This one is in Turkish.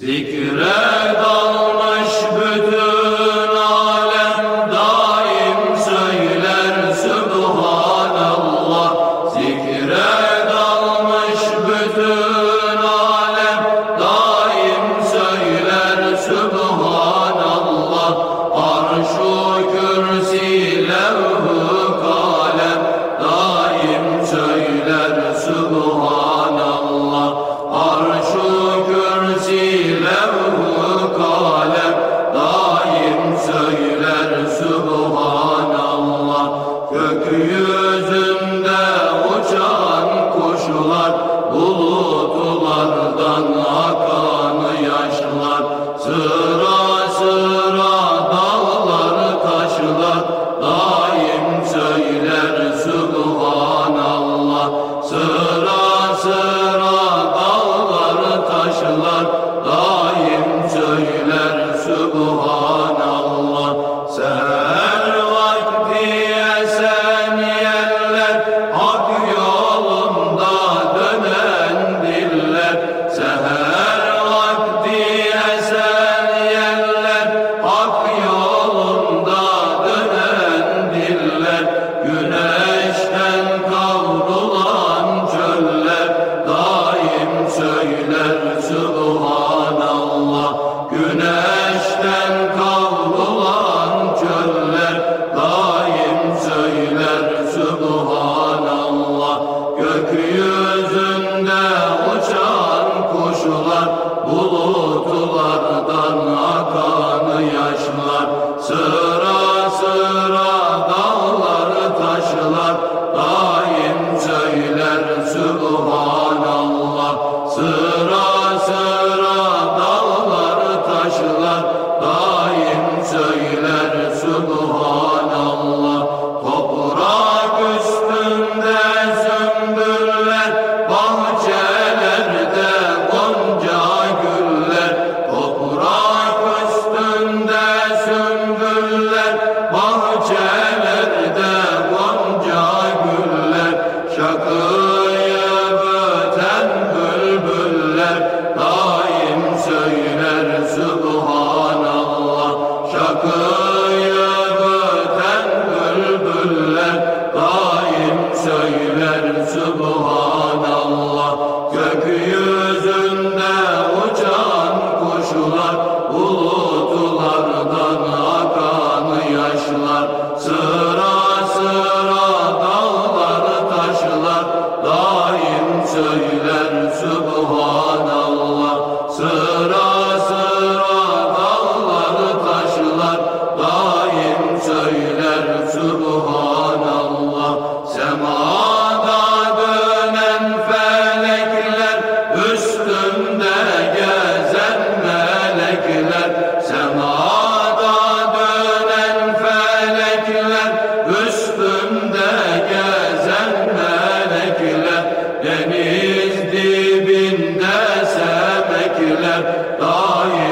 Zikre So melekler gezen melekler Deniz dibinde semekler Daim